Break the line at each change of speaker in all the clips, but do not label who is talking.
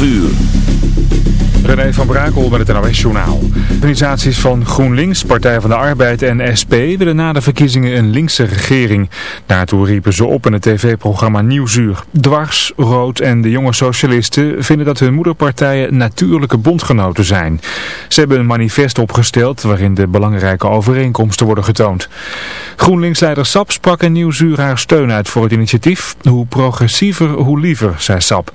12 uur.
René van Brakel met het NOS-journaal. Organisaties van GroenLinks, Partij van de Arbeid en SP willen na de verkiezingen een linkse regering. Daartoe riepen ze op in het tv-programma Nieuwsuur. Dwars, Rood en de jonge socialisten vinden dat hun moederpartijen natuurlijke bondgenoten zijn. Ze hebben een manifest opgesteld waarin de belangrijke overeenkomsten worden getoond. GroenLinks-leider Sap sprak in Nieuwsuur haar steun uit voor het initiatief. Hoe progressiever, hoe liever, zei Sap.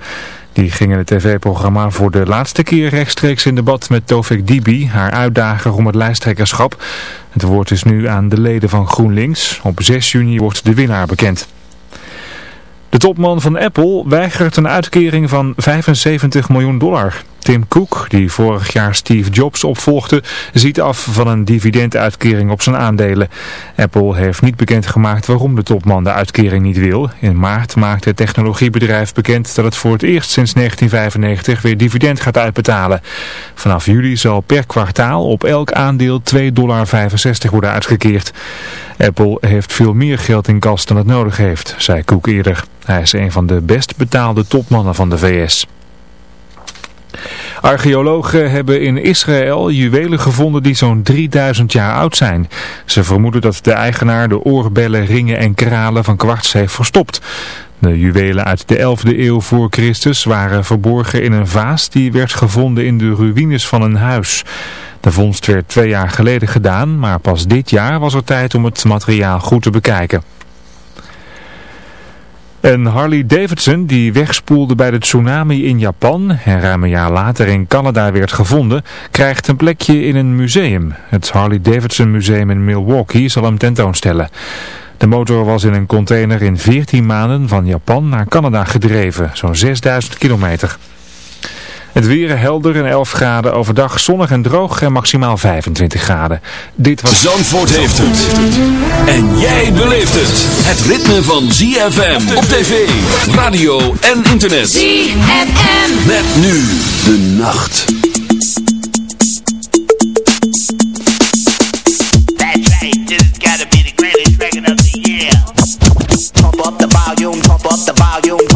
Die ging in het tv-programma voor de laatste keer rechtstreeks in debat met Tovik Dibi, haar uitdager om het lijsttrekkerschap. Het woord is nu aan de leden van GroenLinks. Op 6 juni wordt de winnaar bekend. De topman van Apple weigert een uitkering van 75 miljoen dollar. Tim Cook, die vorig jaar Steve Jobs opvolgde, ziet af van een dividenduitkering op zijn aandelen. Apple heeft niet bekendgemaakt waarom de topman de uitkering niet wil. In maart maakte het technologiebedrijf bekend dat het voor het eerst sinds 1995 weer dividend gaat uitbetalen. Vanaf juli zal per kwartaal op elk aandeel 2,65 dollar worden uitgekeerd. Apple heeft veel meer geld in kas dan het nodig heeft, zei Cook eerder. Hij is een van de best betaalde topmannen van de VS. Archeologen hebben in Israël juwelen gevonden die zo'n 3000 jaar oud zijn. Ze vermoeden dat de eigenaar de oorbellen, ringen en kralen van kwarts heeft verstopt. De juwelen uit de 11e eeuw voor Christus waren verborgen in een vaas die werd gevonden in de ruïnes van een huis. De vondst werd twee jaar geleden gedaan, maar pas dit jaar was er tijd om het materiaal goed te bekijken. Een Harley Davidson die wegspoelde bij de tsunami in Japan en ruim een jaar later in Canada werd gevonden, krijgt een plekje in een museum. Het Harley Davidson Museum in Milwaukee zal hem tentoonstellen. De motor was in een container in 14 maanden van Japan naar Canada gedreven, zo'n 6000 kilometer. Het weer helder en 11 graden overdag, zonnig en droog en maximaal 25 graden.
Dit was... Zandvoort heeft het. En jij beleeft het. Het ritme van ZFM op tv, radio en internet.
ZFM.
Met nu de nacht.
That's right, this has gotta be the greatest record of the year. Pump up the volume, pump up the volume,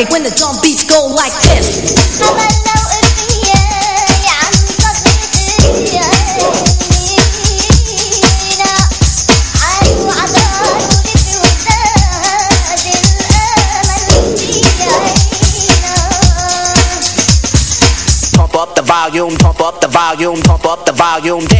it when the drum beats go like this.
volume, pump up the volume, pump up the volume.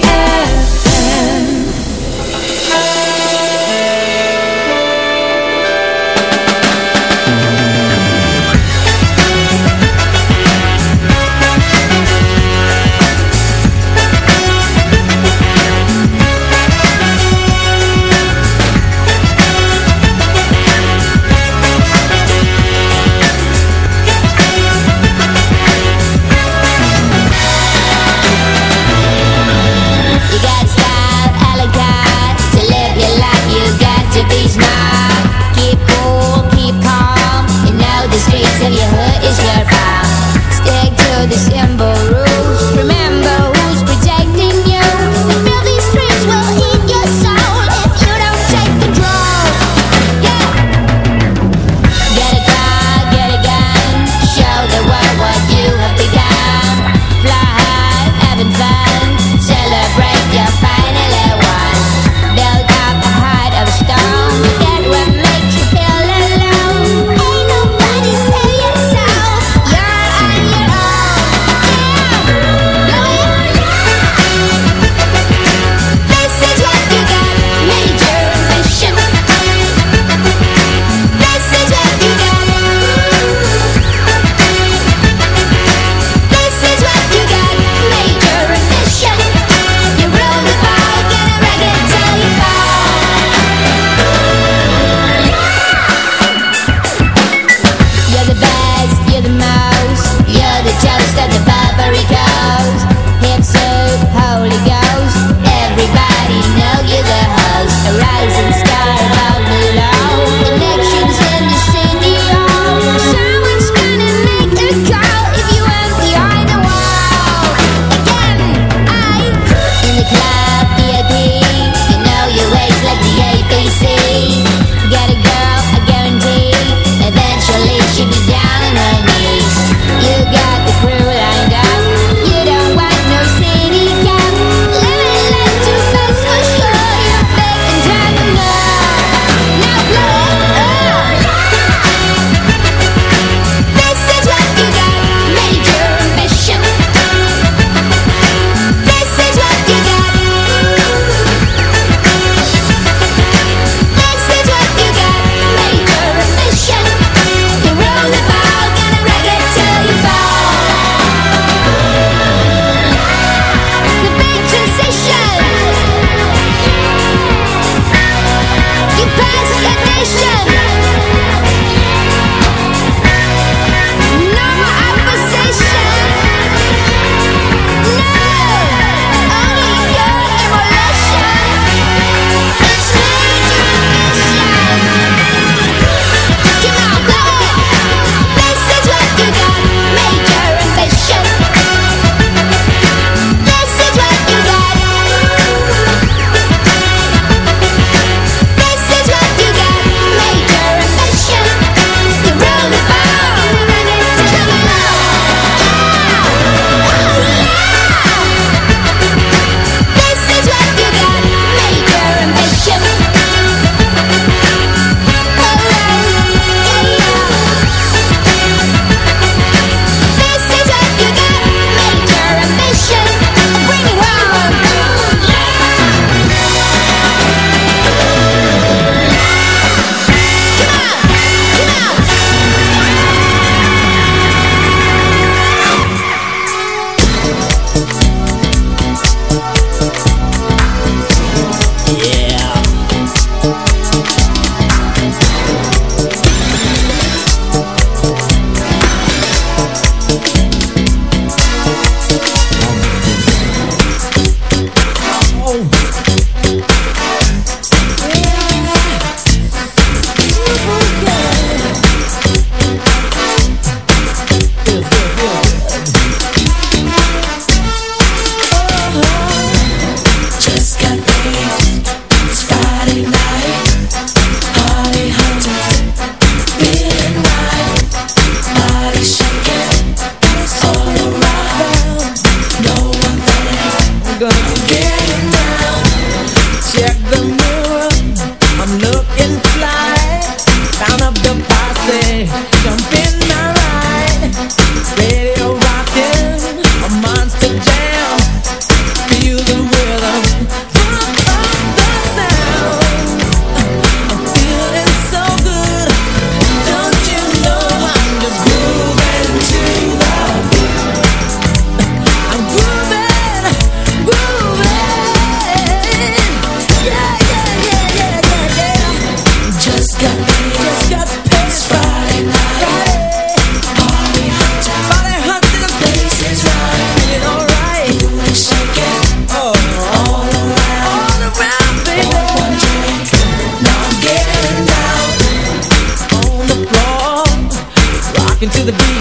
Rocking to the beat.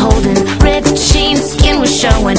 holding, ripped jeans, skin was showing.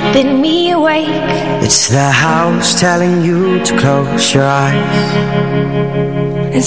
Keeping me awake.
It's the house telling you to close your eyes.
And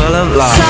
full of love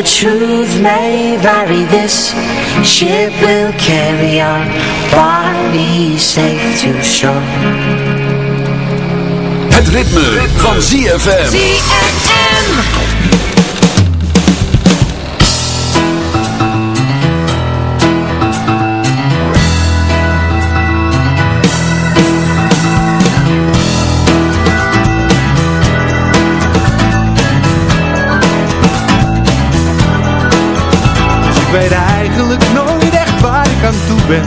the truth may vary. This Ship will carry our bodies safe to shore.
Het ritme, van ZFM.
ZFM
eigenlijk nooit echt waar ik aan toe ben.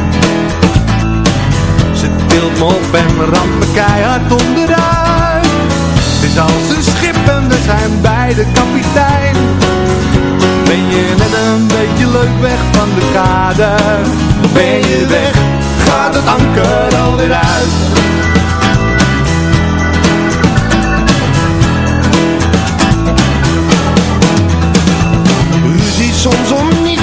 Ze tilt me op en ramt me keihard onderuit. Het is als een schip en we zijn bij de kapitein. Ben je net een beetje leuk weg van de kade? Ben je weg, gaat het anker alweer uit. Ruzie soms om niets,